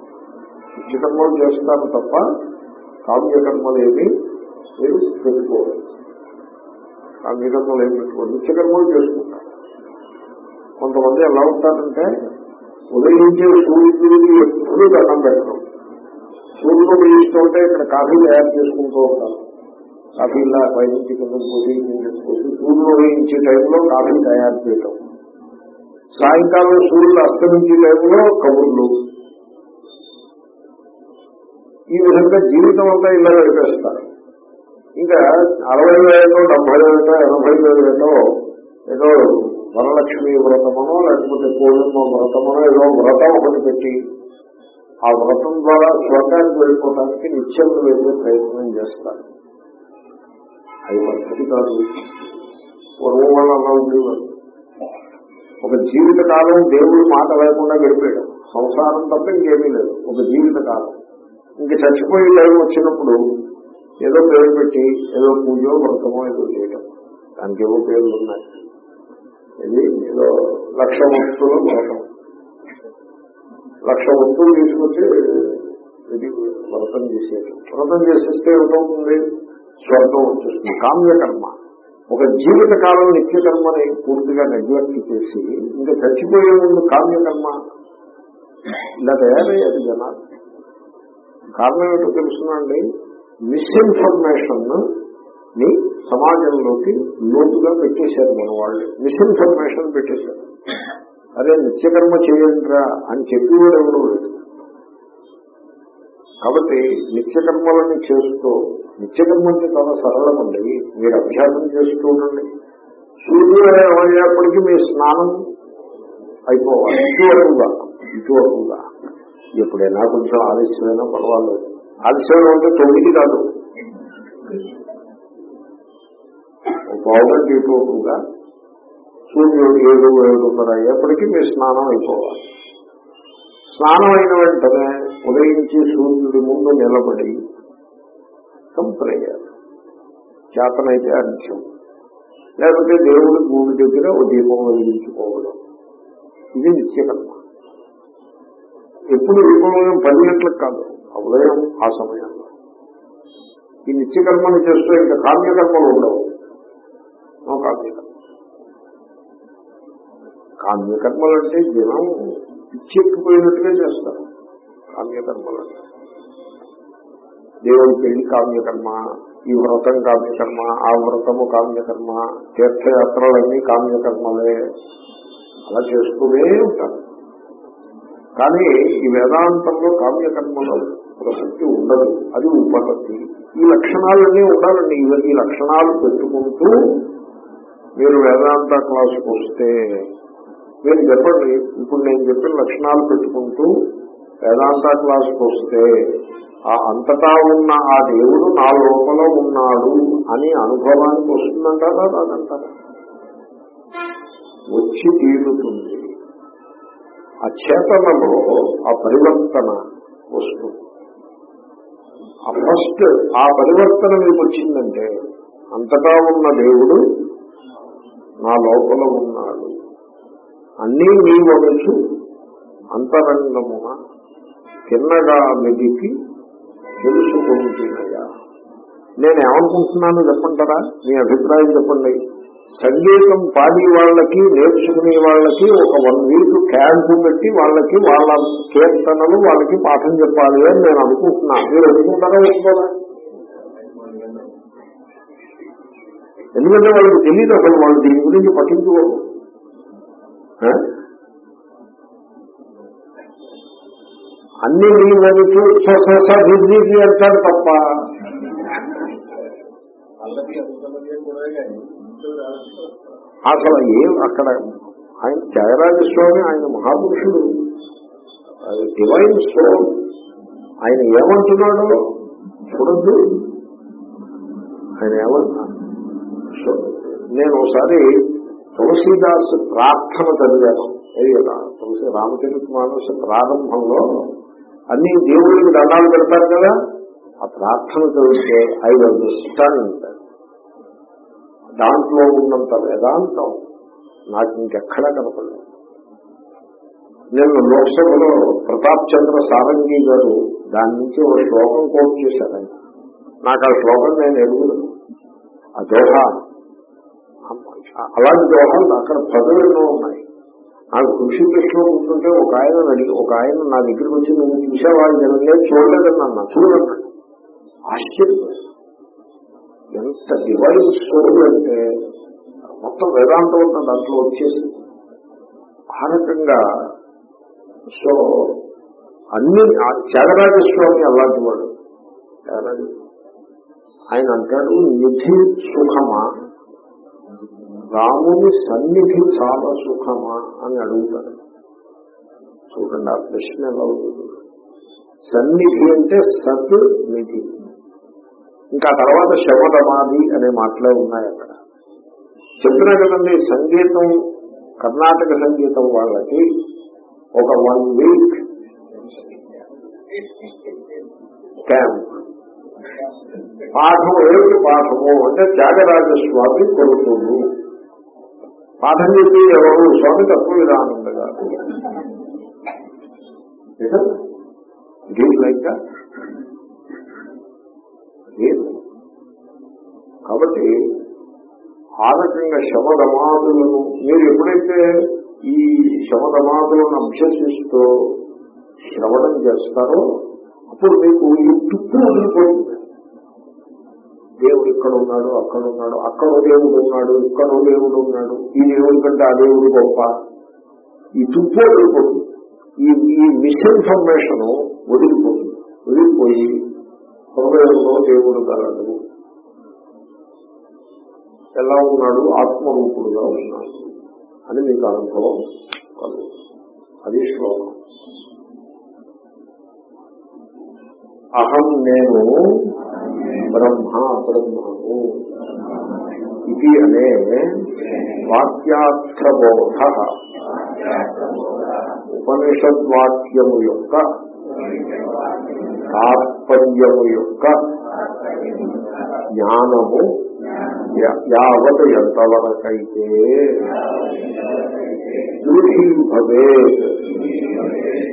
నిత్యకర్మలు చేస్తారు తప్ప కామ్యకర్మలు ఏమి మీరు పెట్టుకోరు. కామ్యకర్మలు ఏమి పెట్టుకోరు? నిత్యకర్మలు చేసుకుంటారు. కొంతమంది ఎలా ఉంటారంటే ఉదయించే సూర్యుడికి ఎప్పుడూ దండం పెట్టడం సూర్యుడు ఉదయిస్తూ ఉంటే ఇక్కడ కాఫీ తయారు చేసుకుంటూ ఉంటారు. కాఫీ ఇలా పైనుంచి కింద పోసి పోసి సూర్యుడు ఉదయించే టైంలో కాఫీ తయారు చేయటం. సాయంకాలం సూర్యుడు అస్తమించే టైంలో కబుర్లు. ఈ విధంగా జీవితం అంతా ఇలా గడిపేస్తారు. ఇంకా అరవై వేలతో డెబ్బై వేలతో ఎనభై వేలతో ఏదో వరలక్ష్మి వ్రతమనో లేకపోతే పూర్ణిమ వ్రతమనో ఏదో వ్రతం ఒకటి పెట్టి ఆ వ్రతం ద్వారా స్వర్గానికి వెళ్ళిపోవడానికి నిత్యం వెళ్ళే ప్రయత్నం చేస్తారు. అది పద్ధతి కాదు. పూర్వం వల్ల అలా ఉండేవారు. ఒక జీవిత కాలం మాట లేకుండా గడిపాడు. సంసారం తప్ప ఇంకేమీ లేదు. ఒక జీవిత కాలం ఇంక చచ్చిపోయే టైం వచ్చినప్పుడు ఏదో పేరు పెట్టి ఏదో పూజో వ్రతమో ఏదో చేయటం. దానికి ఏవో పేర్లు ఉన్నాయి. ఇది ఏదో లక్ష వస్తువులు వ్రతం. లక్ష వస్తువులు తీసుకొచ్చి ఇది వ్రతం చేసేది వ్రతం చేసేస్తే ఏమవుతుంది స్వర్గం వచ్చేస్తుంది. కామ్యకర్మ. ఒక జీవిత కాలం నిత్యకర్మని పూర్తిగా నెగ్లెక్ట్ చేసి ఇంకా చచ్చిపోయే ముందు కామ్యకర్మ ఇలా తయారయ్యారు జనాలు. కారణం ఏంటో తెలుసునండి మిస్ఇన్ఫర్మేషన్ని సమాజంలోకి లోతుగా పెట్టేశారు మన వాళ్ళు. మిస్ఇన్ఫర్మేషన్ పెట్టేశారు. అదే నిత్యకర్మ చేయండిరా అని చెప్పేవాడు ఎవరు లేదు కాబట్టి నిత్యకర్మలని చేస్తూ నిత్యకర్మ అంటే చాలా సరళమండి మీరు అభ్యాసం చేస్తూ ఉండండి. సూర్యుడు అయ్యేప్పటికీ మీ స్నానం అయిపోవాలి. ఇటువరకుగా ఇటువరకుగా ఎప్పుడైనా కొంచెం ఆలస్యమైనా పర్వాలేదు. ఆలస్యమైన ఉంటే తొమ్మిది కాదు పావుగంట ఇటువరకుగా సూర్యుడు ఏడు ఏడున్నర అయ్యేప్పటికీ మీ స్నానం అయిపోవాలి. స్నానం అయిన వెంటనే ఉదయించి సూర్యుడి ముందు నిలబడి సంప్రయ్యారు చేతనైతే అంశం లేకపోతే దేవుడి భూమి దగ్గర ఓ దీపం వెలిగించుకోవడం. ఇది నిత్యకర్మ. ఎప్పుడు ఉదయం పది గంటలకు కాదు. ఆ ఉదయం ఆ సమయంలో. ఈ నిత్యకర్మను చేస్తూ ఇంకా కామ్యకర్మలు ఉండవు. కామ్యకర్మ కామ్యకర్మలు అంటే జనం పిచ్చెక్కిపోయినట్టుగా చేస్తారు. కామ్యకర్మలు అంటే దేవుడి పెళ్ళి కామ్యకర్మ ఈ వ్రతం కామ్యకర్మ ఆ వ్రతము కామ్యకర్మ తీర్థయాత్రలన్నీ కామ్యకర్మలే అలా చేసుకునే ఉంటారు. కానీ ఈ వేదాంతంలో కామ్యకర్మలో ప్రసక్తి ఉండదు. అది ఉపసక్తి ఈ లక్షణాలన్నీ ఉండాలండి. ఈ లక్షణాలు పెట్టుకుంటూ మీరు వేదాంత క్లాసుకు వస్తే మీరు చెప్పండి. ఇప్పుడు నేను చెప్పిన లక్షణాలు పెట్టుకుంటూ వేదాంత క్లాసుకు వస్తే ఆ అంతటా ఉన్న ఆ దేవుడు నా లోపల ఉన్నాడు అని అనుభవానికి వస్తుందంటారా రాదంటారా? వచ్చి తీరుతుంది. ఆ చేతనలో ఆ పరివర్తన వస్తుంది. ఆ ఫస్ట్ ఆ పరివర్తన మీకు వచ్చిందంటే అంతటా ఉన్న దేవుడు నా లోపల ఉన్నాడు. అన్నీ మీ వయసు అంతరంగమున తిన్నగా మెదికి తెలుసుకుంటున్నాయా నేను ఏమనుకుంటున్నాను చెప్పంటారా? మీ అభిప్రాయం చెప్పండి. సంగీతం పాడి వాళ్ళకి నేర్చుకునే వాళ్ళకి ఒక వన్ వీక్ క్యాంపు పెట్టి వాళ్ళకి వాళ్ళ కీర్తనలు వాళ్ళకి పాఠం చెప్పాలి అని నేను అనుకుంటున్నాను మీరు అనుకుంటారా ఒప్పుకోరా ఎందుకంటే వాళ్ళకి తెలియదు అసలు వాళ్ళు దీని గురించి పఠించుకోరు అన్ని నీ వరకు అంటారు తప్ప. అసలు ఏం అక్కడ ఆయన త్యాగరాజ స్వామి ఆయన మహాపురుషుడు డివైన్ సోల్ ఆయన ఏమంటున్నాడో చూడద్దు. ఆయన ఏమంటున్నాడు? నేను ఒకసారి తులసీదాస్ ప్రార్థన చదివాను. ఏది తులసి రామచరిత మానస ప్రారంభంలో అన్ని దేవుడికి దండాలు పెడతారు కదా? ఆ ప్రార్థన చదివితే ఐదు అందిస్తాను ఉంటాడు దాంట్లో ఉన్నంత వేదాంతం నాకు ఇంకెక్కడా కనపడలేదు. నిన్న లోక్సభలో ప్రతాప్ చంద్ర సారంగి గారు దాని నుంచి ఒక శ్లోకం కోట్ చేశారు. నాకు ఆ శ్లోకం నేను ఎరుగుదను ఆ దోహ. అలాంటి దోహాలు అక్కడ పదవులు ఉన్నాయి. నాకు కృషి కృష్ణ కూర్చుంటే ఒక ఆయన అడిగి ఒక ఆయన నా దగ్గరికి వచ్చి నువ్వు చూసేవాళ్ళు జరగలేదు చూడలేదన్నా అన్న చూడన్నాడు ఆశ్చర్యపోయాను. ఎంత డివైన్ స్టోరీ అంటే మొత్తం వేదాంతం ఉన్న దాంట్లో వచ్చేసి ఆ రకంగా. సో అన్ని ఆ త్యాగరాజస్వామి అలాంటి వాడు. త్యాగరాజ. ఆయన అంటాడు నిధి సుఖమా? రాముని సన్నిధి చాలా సుఖమా? అని అడుగుతాడు. చూడండి ఆ ప్రశ్న ఎలా అవుతుంది సన్నిధి అంటే సత్ నిధి ఇంకా తర్వాత శమదమాది అనే మాటలే ఉన్నాయి అక్కడ. చెప్పినా కదండి సంగీతం కర్ణాటక సంగీతం వాళ్ళకి ఒక వన్ వీక్ క్యాంప్ పాఠం ఏమిటి పాఠము అంటే త్యాగరాజస్వామి కొడుతుంది పాఠం చెప్పి ఎవరు? స్వామి తత్వ విధానంద గారు లైక్ లేదు కాబట్టి ఆ రకంగా శమదమాదులను మీరు ఎప్పుడైతే ఈ శమదమాదులను అభ్యసిస్తూ శ్రవణం చేస్తారో అప్పుడు మీకు ఈ తుప్పు వదిలిపోతుంది దేవుడు ఇక్కడ ఉన్నాడు అక్కడ ఉన్నాడు అక్కడ దేవుడు ఉన్నాడు ఇక్కడ దేవుడు ఉన్నాడు ఈ దేవుడి కంటే ఆ దేవుడు గొప్ప. ఈ తుప్పు వదిలిపోతుంది ఈ ఈ మిస్ఇన్ఫర్మేషన్ వదిలిపోతుంది వదిలిపోయి హృదయంలో దేవుడు కలడు. ఎలా ఉన్నాడు? ఆత్మరూపుడుగా ఉన్నాడు అని మీకు అనుభవం కలుగు అది శ్లోకం. అహం నేను బ్రహ్మ బ్రహ్మను. ఇది అనే వాక్యార్థబోధ. ఉపనిషద్వాక్యము యొక్క తాత్పర్యము యొక్క జ్ఞానము యావత్ ఎంతవరకైతే దృఢీభవే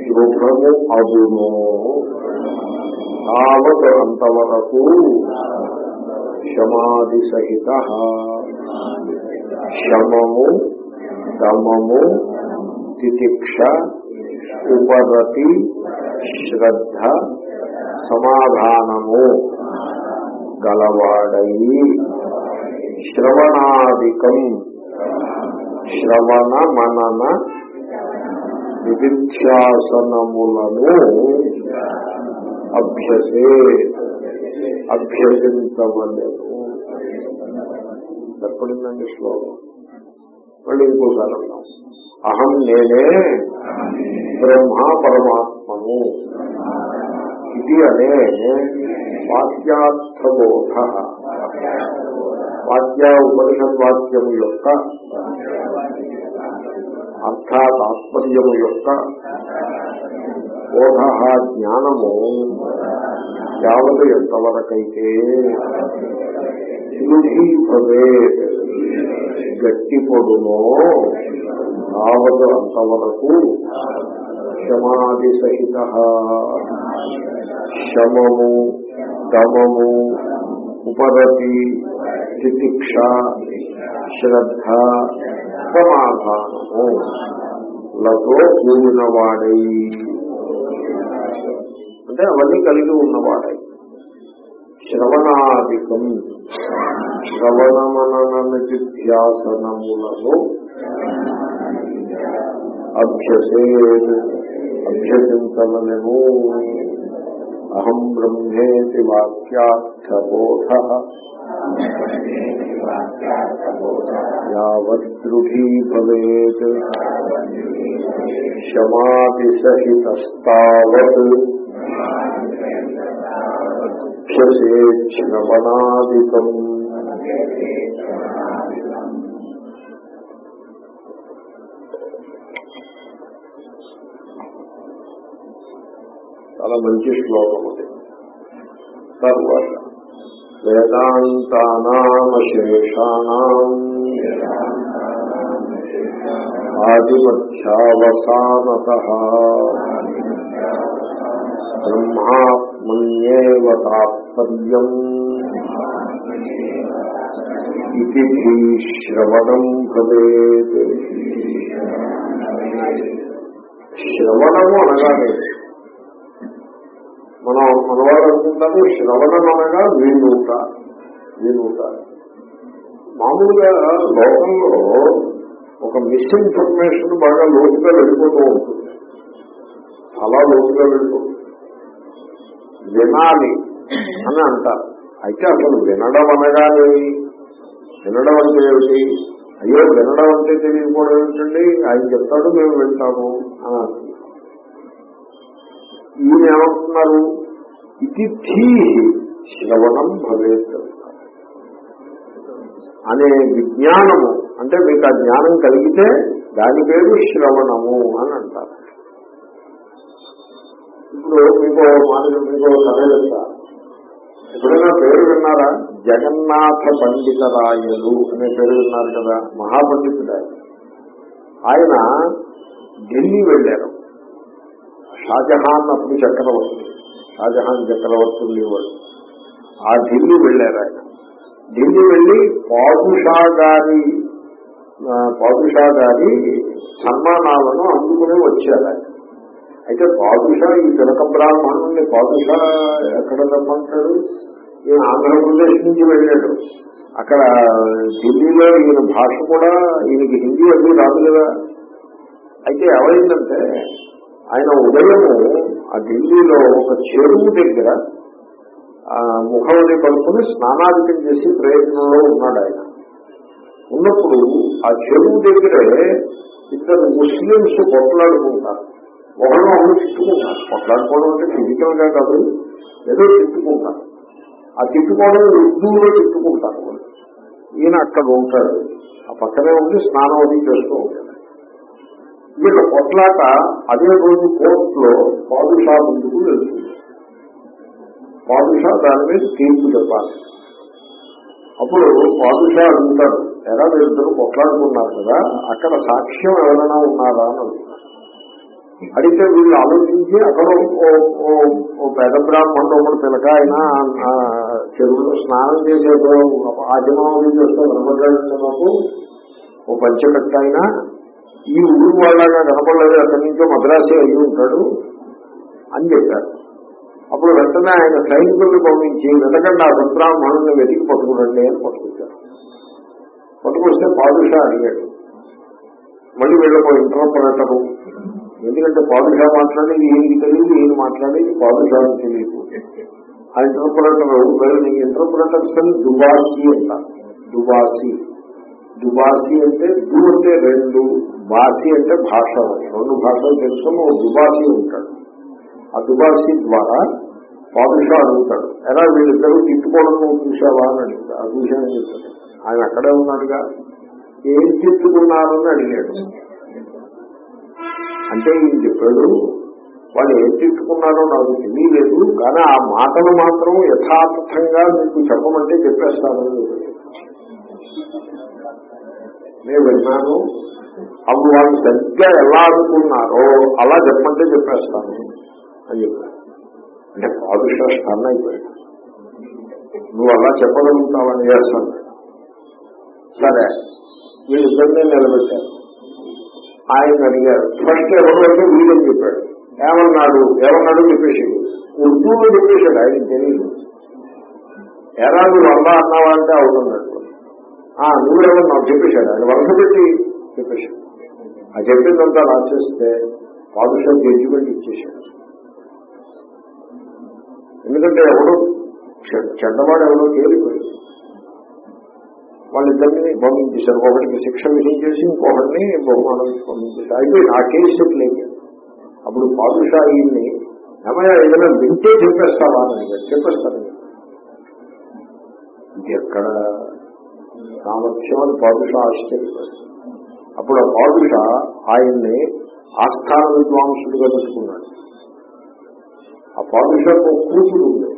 దృఢము అగునో తావత్ అంతవరకు క్షమాది సహిత. శమము దమము తితిక్ష ఉపరతి శ్రద్ధ సమాధానము గలవాడయి శ్రవణాదికం శ్రవణ మనన విదిక్షాసనములను అభ్యసే అభ్యసించవలేదు చెప్పడిందండి శ్లోకం? మళ్ళీ ఇంకోసారి అన్నాం. అహం నేనే బ్రహ్మ పరమాత్మను. ఇది అనే వాక్యార్థబోధ. వాక్య ఉపనిషద్వాక్యము యొక్క అర్థ తాత్పర్యము యొక్క బోధ జ్ఞానము యావత్ ఎంతవరకైతే శృఢీభవే గట్టి పొడునో తావత్ అంతవరకు శమాది సహిత శమము దమము ఉపరతి తితిక్ష శ్రద్ధ సమాధానము. లతో కూడినవాడై. అంటే అవన్నీ కలిగి ఉన్నవాడై. శ్రవణాధికం. శ్రవణమనన నిధ్యాసనములను అభ్యసే అభ్యసించవలెను అహం బ్రహ్మేతి వాక్యార్థబోధ యావద్దృఢీ భవేత్ శమాతి సహితస్తావత్ చాలా మంచి శ్లోకం అది తర్వాత వేదాంతానామశేషాణం ఆదిమధ్యావసానత బ్రహ్మాత్మన్యేవ తాత్పర్యం ఇది శ్రవణం భవేత్. శ్రవణము అనగానే మనం మనవారు అనుకుంటారు శ్రవణం అనగా వీణూట వీణూట మామూలుగా లోకంలో ఒక మిస్ఇన్ఫర్మేషన్ బాగా లోతుగా వెళ్ళిపోతూ ఉంటుంది. చాలా లోతుగా వెళ్ళిపోతుంది. వినాలి అని అంటారు. అయితే అసలు వినడం అనగానే వినడం అంటే ఏమిటి? అయ్యో వినడం అంటే తెలియకపోవడం ఏమిటండి ఆయన చెప్తాడు మేము వింటాము అని ఈయన ఏమంటున్నారు? ఇది ధీ శ్రవణం భవేత్ అనే విజ్ఞానము అంటే మీకు ఆ జ్ఞానం కలిగితే దాని పేరు శ్రవణము అని అంటారు. ఇప్పుడు మీకు మీకు కథ ఎప్పుడైనా పేరు విన్నారా? జగన్నాథ పండితరాయలు అనే పేరు విన్నారు కదా మహాపండితుడు ఆయన ఆయన ఢిల్లీ వెళ్ళారు. షాజహాన్ అప్పుడు చక్రవర్తి షాజహాన్ చక్రవర్తి ఉండేవాడు ఆ ఢిల్లీ వెళ్ళారు ఆయన. ఢిల్లీ వెళ్ళి పాదుషా గారి పాదుషా గారి సన్మానాలను అందుకుని వచ్చారు ఆయన. అయితే పాదుషా ఈ తిలక బ్రాహ్మణుని పాదుషా ఎక్కడ రమ్మంటాడు? ఈయన ఆంధ్రప్రదేశ్ నుంచి వెళ్ళాడు. అక్కడ ఢిల్లీలో ఈయన భాష కూడా ఈయనకి హిందీ అన్నీ రాదు కదా. అయితే ఏమైందంటే ఆయన ఉదయము ఆ ఢిల్లీలో ఒక చెరువు దగ్గర ఆ, ముఖంని కలుపుకుని స్నానాధికం చేసి ప్రయత్నంలో ఉన్నాడు ఆయన. ఉన్నప్పుడు ఆ చెరువు దగ్గరే ఇద్దరు ముస్లింస్ కొట్లాడుకుంటారు. ఒకళ్ళు ఒకరు తిట్టుకుంటారు. కొట్లాడుకోవడం అంటే ఫిజికల్గా కాదు ఏదో తిట్టుకుంటారు. ఆ తిట్టుకోవడం ఉర్దూలో తిట్టుకుంటారు. ఈయన అక్కడ ఉంటాడు. ఆ పక్కనే ఉండి స్నానం అది చేస్తూ ఉంటాడు. వీళ్ళ కొట్లాట అదే రోజు కోర్టులో పాదుషా ముందుకు వెళ్తుంది. పాదుషా దాని మీద తీర్పు చెప్పాలి అప్పుడు పాదుషా అంటారు ఎలా వీళ్ళిద్దరు కొట్లాడుకున్నారు కదా అక్కడ సాక్ష్యం ఎవరైనా ఉన్నారా? అని అడుగుతారు అడిగితే వీళ్ళు ఆలోచించి అక్కడ పెద్ద బ్రాహ్మణుడు ఒకటి పిలక ఆయన చెరువులో స్నానం చేసేదో ఆచమనం చేస్తే కనపడ్డాడు మాకు ఓ పంచకట్ట అయినా ఈ ఊరు వాళ్ళగా కనపడలేదు అక్కడి నుంచో మద్రాసే అయ్యి ఉంటాడు అని చెప్పారు. అప్పుడు వెంటనే ఆయన సైనికుల్ని పంపించి వెతకండి ఆ రుద్రాహ్మణుని వెతికి పట్టుకురండి అని పట్టుకొచ్చారు. పట్టుకొస్తే పాదుషా అడిగాడు. మళ్ళీ వీళ్ళకు ఇంటర్ప్రెటరు ఎందుకంటే పాదుషా మాట్లాడేది ఈయనకి తెలియదు ఈయన మాట్లాడేది పాదుషాకి తెలియదు. ఆ ఇంటర్ప్రెటర్ వీళ్ళు నీకు ఇంటర్ప్రెటర్స్ అని దుబాసి అంటారు దుబాసి. దుబాసి అంటే దు అంటే రెండు. బాసి అంటే భాష. రెండు భాషలు తెలుసుకుని ఓ దుబాసి ఉంటాడు. ఆ దుబాసి ద్వారా పాదుషా అడుగుతాడు ఎలా వీళ్ళిద్దరూ తిట్టుకోవడం నువ్వు చూసావా అని అడుగుతాడు ఆ చూసానని చెప్తాడు ఆయన అక్కడే ఉన్నాడుగా. ఏం తిట్టుకున్నారని అడిగాడు. అంటే ఈయన చెప్పాడు వాళ్ళు ఏం తిట్టుకున్నారో నాకు తెలియలేదు కానీ ఆ మాటలు మాత్రం యథార్థంగా మీకు చెప్పమంటే చెప్పేస్తానని నేను విన్నాను అప్పుడు వాళ్ళు సరిగ్గా ఎలా అనుకున్నారో అలా చెప్పమంటే చెప్పేస్తాను అని చెప్పాడు అంటే పాదుష అయిపోయాడు. నువ్వు అలా చెప్పగలుగుతావని చేస్తాను. సరే వీళ్ళిద్దరినీ నిలబెట్టారు. ఆయన అడిగారు ఫస్ట్ ఎవరు వీళ్ళని చెప్పాడు. ఏమన్నాడు? ఏమన్నాడు? చెప్పేసి ఉర్దూలో చెప్పేశాడు ఆయన తెలియదు ఎలా నువ్వు అలా అన్నావా? అంటే అవుతున్నాడు ఆ నువ్వేమన్నావు చెప్పేశాడు. ఆయన వరుస పెట్టి చెప్పేశాడు ఆ చెప్పిందంతా రాసేస్తే పాదుషం జడ్జిమెంట్ ఇచ్చేశాడు. ఎందుకంటే ఎవడు చెడ్డవాడు ఎవడో తేలిపోయాడు. వాళ్ళిద్దరిని పంపించేశారు ఒకటికి శిక్ష విధించేసి ఇంకొకటిని బహుమానం పంపించేశారు అయితే ఆ కేసు సెటిల్ అప్పుడు పాదుషా ఈయన్ని ఏమయ్యా ఏదైనా వింటే చెప్పేస్తావా? అని చెప్పేస్తాను. ఇది ఎక్కడ? సామర్థ్యం అని పాదుషా ఆశ్చర్యపోయాడు అప్పుడు ఆ పాదుష ఆయన్ని ఆస్థాన విద్వాంసుడిగా పెట్టుకున్నాడు ఆ పాదుషకు కూతురు ఉంది.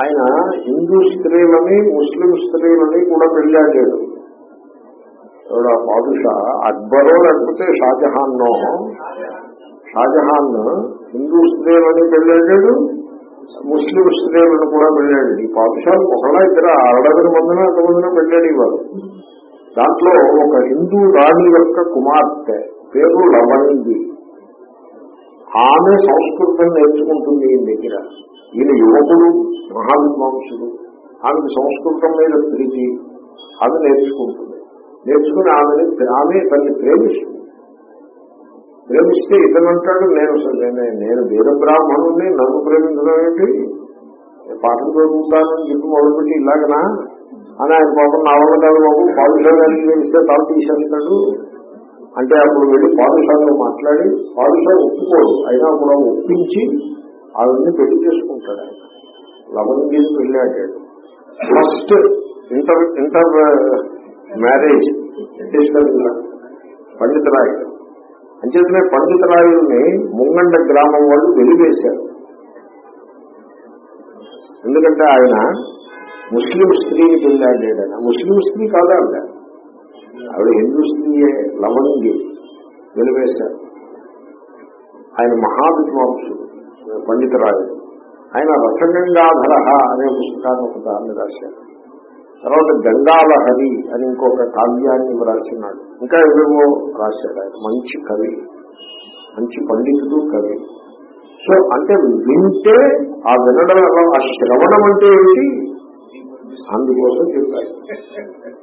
ఆయన హిందూ స్త్రీలని ముస్లిం స్త్రీలని కూడా పెళ్ళాడాడు ఎవడు ఆ పాదుష? అక్బరో లేకపోతే షాజహాన్నో? షాజహాన్ హిందూ స్త్రీలని పెళ్ళాడాడు ముస్లిం స్త్రీలను కూడా పెళ్ళాడు ఈ పాదుషాలు ఒకలా ఇద్దరు అరడగని మందిన ఎంతమందినో పెళ్ళాడు ఇవాళ దాంట్లో ఒక హిందూ రాణి యొక్క కుమార్తె పేరు లవణి. ఆమె సంస్కృతం నేర్చుకుంటుంది ఈయన దగ్గర. ఈయన యువకుడు మహావిద్వాంసుడు. ఆమెకు సంస్కృతం మీద ప్రీతి. ఆమె నేర్చుకుంటుంది. నేర్చుకుని ఆమెని ఆమె తల్లి ప్రేమిస్తుంది. ప్రేమిస్తే ఇతనంటాడు నేను నేను- నేను వేద బ్రాహ్మణుని నన్ను ప్రేమించడం ఏంటి? పాఠం చదువుతానని చెప్పి మొదలుపెట్టి ఇలాగనా? అని ఆయన పాపం నా వల్ల కాదు బాబు పాఠశాలని తెలిస్తే తల తీసేస్తాడు. అంటే అప్పుడు వెళ్ళి పాఠశాలలో మాట్లాడి పాఠశాల ఒప్పుకోడు. అయినా కూడా ఒప్పించి ఆవిడ్ని పెళ్ళి చేసుకుంటాడు ఆయన. లవణగిరి పెళ్ళి ఆడాడు ఫస్ట్ ఇంటర్ ఇంటర్ మ్యారేజ్ పండితరాయుడు అంచేతనే పండితరాయుడిని ముంగండ గ్రామం వాళ్ళు వెలివేశారు. ఎందుకంటే ఆయన ముస్లిం స్త్రీని పెళ్ళాడాడు ఆయన ముస్లిం స్త్రీ కాదా ఆవిడ? ఆవిడ హిందూ స్త్రీయే లవంగి వెలివేశారు. ఆయన మహావిద్వాంసుడు పండితరాజు ఆయన రసగంగాధర అనే పుస్తకాన్ని ఒక దాన్ని రాశారు. తర్వాత గంగాలహరి అని ఇంకొక కావ్యాన్ని రాసినాడు ఇంకా ఏవేవో రాశాడు ఆయన. మంచి కవి. మంచి పండితుడు కవి. సో అంటే వింటే ఆ వినడం ఆ శ్రవణం అంటే ఏంటి అందుకోసం చెప్పారు.